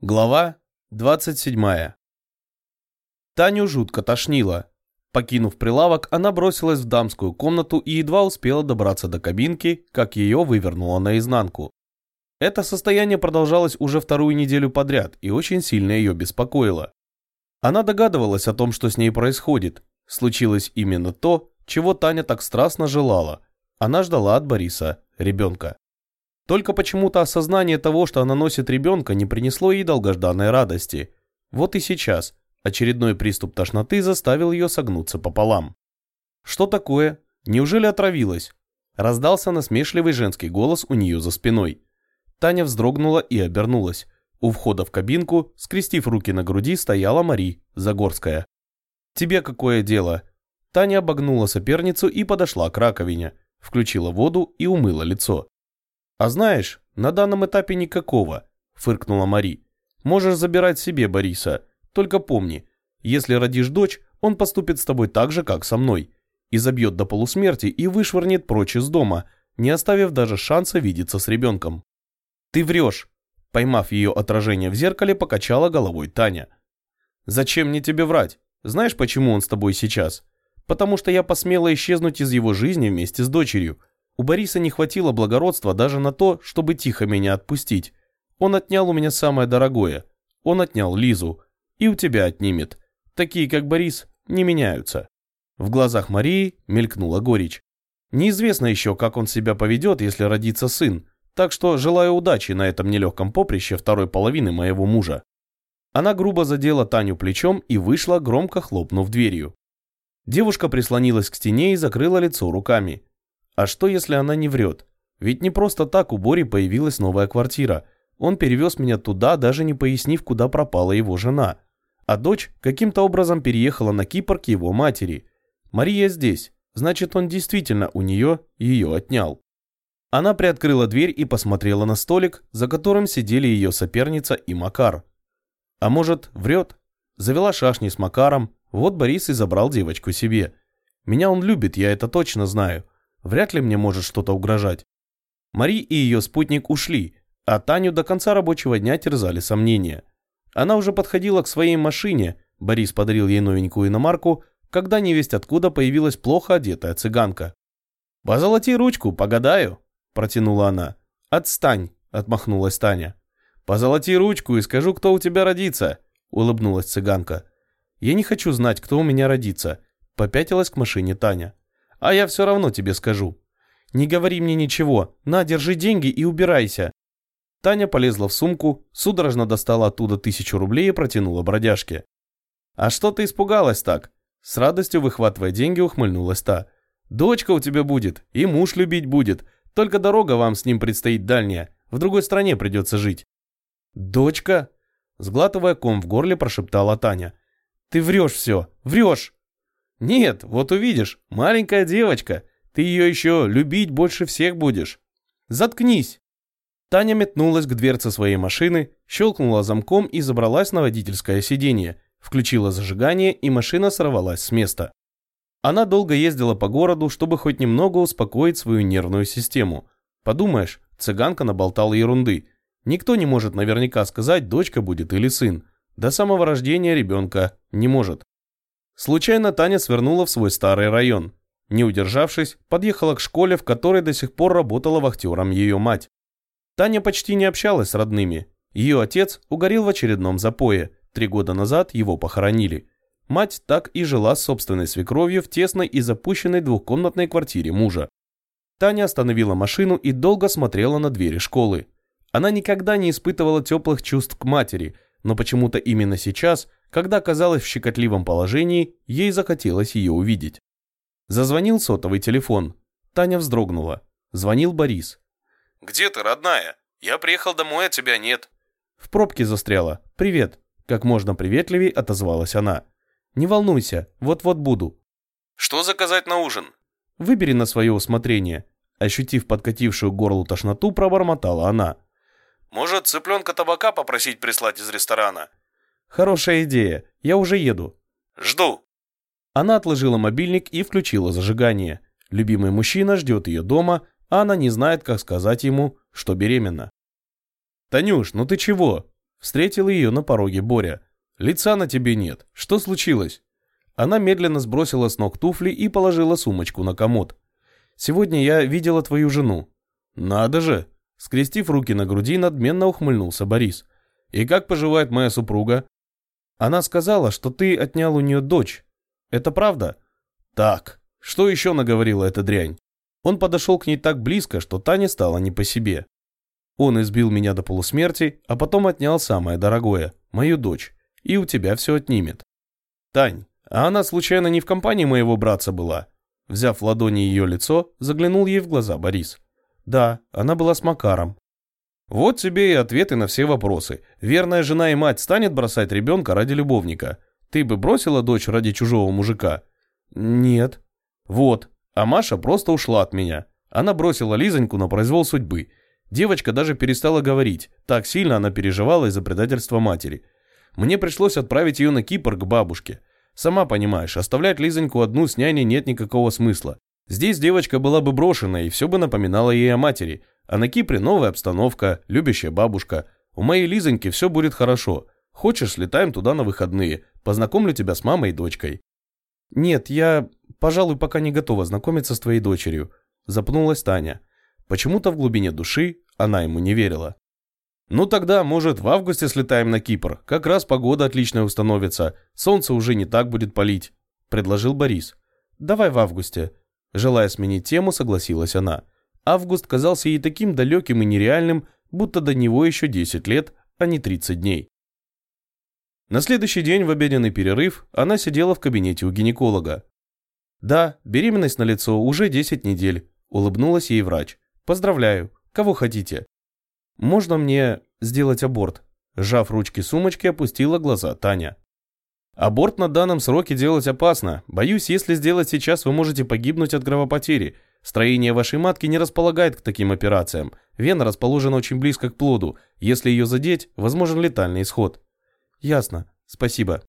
Глава 27. Таню жутко тошнило. Покинув прилавок, она бросилась в дамскую комнату и едва успела добраться до кабинки, как ее вывернуло наизнанку. Это состояние продолжалось уже вторую неделю подряд и очень сильно ее беспокоило. Она догадывалась о том, что с ней происходит. Случилось именно то, чего Таня так страстно желала. Она ждала от Бориса ребенка. Только почему-то осознание того, что она носит ребенка, не принесло ей долгожданной радости. Вот и сейчас очередной приступ тошноты заставил ее согнуться пополам. «Что такое? Неужели отравилась?» Раздался насмешливый женский голос у нее за спиной. Таня вздрогнула и обернулась. У входа в кабинку, скрестив руки на груди, стояла Мари, Загорская. «Тебе какое дело?» Таня обогнула соперницу и подошла к раковине, включила воду и умыла лицо. «А знаешь, на данном этапе никакого», – фыркнула Мари. «Можешь забирать себе Бориса. Только помни, если родишь дочь, он поступит с тобой так же, как со мной. И забьет до полусмерти и вышвырнет прочь из дома, не оставив даже шанса видеться с ребенком». «Ты врешь», – поймав ее отражение в зеркале, покачала головой Таня. «Зачем мне тебе врать? Знаешь, почему он с тобой сейчас? Потому что я посмела исчезнуть из его жизни вместе с дочерью. У Бориса не хватило благородства даже на то, чтобы тихо меня отпустить. Он отнял у меня самое дорогое. Он отнял Лизу. И у тебя отнимет. Такие, как Борис, не меняются. В глазах Марии мелькнула горечь. Неизвестно еще, как он себя поведет, если родится сын, так что желаю удачи на этом нелегком поприще второй половины моего мужа. Она грубо задела Таню плечом и вышла, громко хлопнув дверью. Девушка прислонилась к стене и закрыла лицо руками. А что, если она не врет? Ведь не просто так у Бори появилась новая квартира. Он перевез меня туда, даже не пояснив, куда пропала его жена. А дочь каким-то образом переехала на Кипр к его матери. Мария здесь, значит, он действительно у нее ее отнял. Она приоткрыла дверь и посмотрела на столик, за которым сидели ее соперница и Макар. А может, врет? Завела шашни с Макаром, вот Борис и забрал девочку себе. Меня он любит, я это точно знаю. Вряд ли мне может что-то угрожать. Мари и ее спутник ушли, а Таню до конца рабочего дня терзали сомнения. Она уже подходила к своей машине, Борис подарил ей новенькую иномарку, когда невесть откуда появилась плохо одетая цыганка. «Позолоти ручку, погадаю», – протянула она. «Отстань», – отмахнулась Таня. «Позолоти ручку и скажу, кто у тебя родится», – улыбнулась цыганка. «Я не хочу знать, кто у меня родится», – попятилась к машине Таня. А я все равно тебе скажу. Не говори мне ничего. На, держи деньги и убирайся. Таня полезла в сумку, судорожно достала оттуда тысячу рублей и протянула бродяжке. «А что ты испугалась так?» С радостью выхватывая деньги, ухмыльнулась та. «Дочка у тебя будет, и муж любить будет. Только дорога вам с ним предстоит дальняя. В другой стране придется жить». «Дочка?» Сглатывая ком в горле, прошептала Таня. «Ты врешь все, врешь!» Нет, вот увидишь, маленькая девочка, ты ее еще любить больше всех будешь. Заткнись. Таня метнулась к дверце своей машины, щелкнула замком и забралась на водительское сиденье, включила зажигание и машина сорвалась с места. Она долго ездила по городу, чтобы хоть немного успокоить свою нервную систему. Подумаешь, цыганка наболтала ерунды. Никто не может наверняка сказать, дочка будет или сын. До самого рождения ребенка не может. Случайно Таня свернула в свой старый район. Не удержавшись, подъехала к школе, в которой до сих пор работала вахтером ее мать. Таня почти не общалась с родными. Ее отец угорел в очередном запое. Три года назад его похоронили. Мать так и жила с собственной свекровью в тесной и запущенной двухкомнатной квартире мужа. Таня остановила машину и долго смотрела на двери школы. Она никогда не испытывала теплых чувств к матери, но почему-то именно сейчас – когда оказалась в щекотливом положении, ей захотелось ее увидеть. Зазвонил сотовый телефон. Таня вздрогнула. Звонил Борис. «Где ты, родная? Я приехал домой, а тебя нет». В пробке застряла. «Привет». Как можно приветливей отозвалась она. «Не волнуйся, вот-вот буду». «Что заказать на ужин?» «Выбери на свое усмотрение». Ощутив подкатившую горлу тошноту, пробормотала она. «Может, цыпленка табака попросить прислать из ресторана?» Хорошая идея. Я уже еду. Жду. Она отложила мобильник и включила зажигание. Любимый мужчина ждет ее дома, а она не знает, как сказать ему, что беременна. «Танюш, ну ты чего?» Встретил ее на пороге Боря. «Лица на тебе нет. Что случилось?» Она медленно сбросила с ног туфли и положила сумочку на комод. «Сегодня я видела твою жену». «Надо же!» Скрестив руки на груди, надменно ухмыльнулся Борис. «И как поживает моя супруга?» «Она сказала, что ты отнял у нее дочь. Это правда?» «Так, что еще наговорила эта дрянь?» Он подошел к ней так близко, что Таня стала не по себе. Он избил меня до полусмерти, а потом отнял самое дорогое, мою дочь, и у тебя все отнимет. Тань, а она случайно не в компании моего братца была? Взяв в ладони ее лицо, заглянул ей в глаза Борис. Да, она была с Макаром. Вот тебе и ответы на все вопросы. Верная жена и мать станет бросать ребенка ради любовника. Ты бы бросила дочь ради чужого мужика? Нет. Вот. А Маша просто ушла от меня. Она бросила Лизоньку на произвол судьбы. Девочка даже перестала говорить. Так сильно она переживала из-за предательства матери. Мне пришлось отправить ее на Кипр к бабушке. Сама понимаешь, оставлять Лизоньку одну с няней нет никакого смысла. Здесь девочка была бы брошена, и все бы напоминало ей о матери. А на Кипре новая обстановка, любящая бабушка. У моей Лизоньки все будет хорошо. Хочешь, слетаем туда на выходные. Познакомлю тебя с мамой и дочкой. Нет, я, пожалуй, пока не готова знакомиться с твоей дочерью. Запнулась Таня. Почему-то в глубине души она ему не верила. «Ну тогда, может, в августе слетаем на Кипр. Как раз погода отличная установится. Солнце уже не так будет палить», – предложил Борис. «Давай в августе». Желая сменить тему, согласилась она. Август казался ей таким далеким и нереальным, будто до него еще 10 лет, а не 30 дней. На следующий день в обеденный перерыв она сидела в кабинете у гинеколога. «Да, беременность на лицо уже 10 недель», – улыбнулась ей врач. «Поздравляю. Кого хотите?» «Можно мне сделать аборт?» Сжав ручки сумочки, опустила глаза Таня. «Аборт на данном сроке делать опасно. Боюсь, если сделать сейчас, вы можете погибнуть от кровопотери. Строение вашей матки не располагает к таким операциям. Вена расположена очень близко к плоду. Если ее задеть, возможен летальный исход». «Ясно. Спасибо».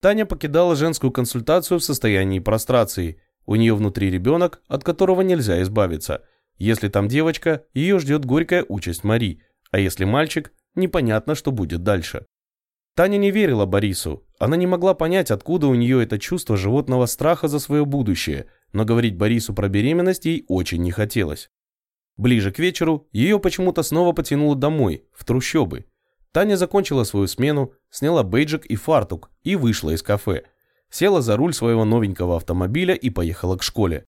Таня покидала женскую консультацию в состоянии прострации. У нее внутри ребенок, от которого нельзя избавиться – если там девочка, ее ждет горькая участь Мари, а если мальчик, непонятно, что будет дальше. Таня не верила Борису. Она не могла понять, откуда у нее это чувство животного страха за свое будущее, но говорить Борису про беременность ей очень не хотелось. Ближе к вечеру ее почему-то снова потянуло домой, в трущобы. Таня закончила свою смену, сняла бейджик и фартук и вышла из кафе. Села за руль своего новенького автомобиля и поехала к школе.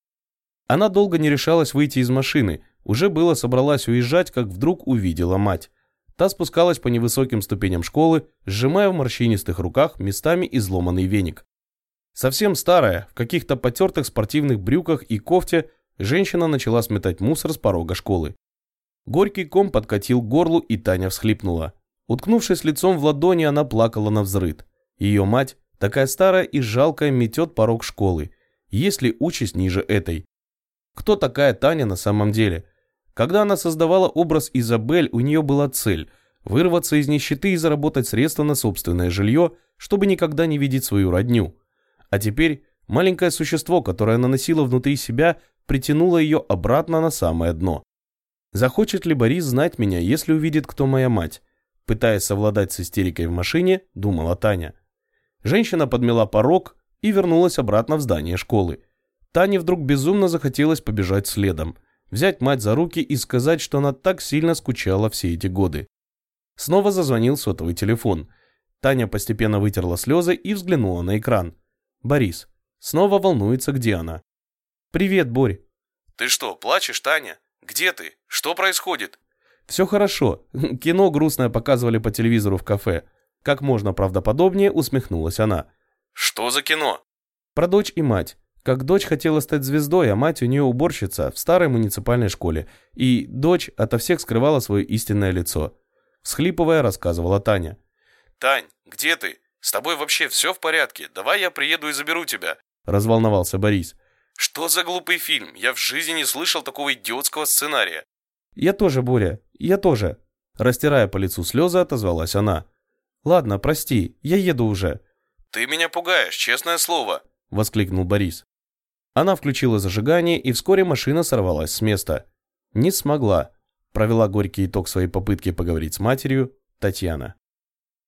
Она долго не решалась выйти из машины, уже было собралась уезжать, как вдруг увидела мать. Та спускалась по невысоким ступеням школы, сжимая в морщинистых руках местами изломанный веник. Совсем старая, в каких-то потертых спортивных брюках и кофте, женщина начала сметать мусор с порога школы. Горький ком подкатил горлу, и Таня всхлипнула. Уткнувшись лицом в ладони, она плакала на взрыд. Ее мать, такая старая и жалкая, метет порог школы. Есть ли участь ниже этой? Кто такая Таня на самом деле? Когда она создавала образ Изабель, у нее была цель – вырваться из нищеты и заработать средства на собственное жилье, чтобы никогда не видеть свою родню. А теперь маленькое существо, которое она носила внутри себя, притянуло ее обратно на самое дно. Захочет ли Борис знать меня, если увидит, кто моя мать? Пытаясь совладать с истерикой в машине, думала Таня. Женщина подмела порог и вернулась обратно в здание школы. Тане вдруг безумно захотелось побежать следом, взять мать за руки и сказать, что она так сильно скучала все эти годы. Снова зазвонил сотовый телефон. Таня постепенно вытерла слезы и взглянула на экран. Борис. Снова волнуется, где она. «Привет, Борь». «Ты что, плачешь, Таня? Где ты? Что происходит?» «Все хорошо. Кино грустное показывали по телевизору в кафе». Как можно правдоподобнее усмехнулась она. «Что за кино?» «Про дочь и мать. Как дочь хотела стать звездой, а мать у нее уборщица в старой муниципальной школе. И дочь ото всех скрывала свое истинное лицо. Всхлипывая, рассказывала Таня. «Тань, где ты? С тобой вообще все в порядке? Давай я приеду и заберу тебя». Разволновался Борис. «Что за глупый фильм? Я в жизни не слышал такого идиотского сценария». «Я тоже, Боря, я тоже». Растирая по лицу слезы, отозвалась она. «Ладно, прости, я еду уже». «Ты меня пугаешь, честное слово», — воскликнул Борис. Она включила зажигание, и вскоре машина сорвалась с места. Не смогла. Провела горький итог своей попытки поговорить с матерью Татьяна.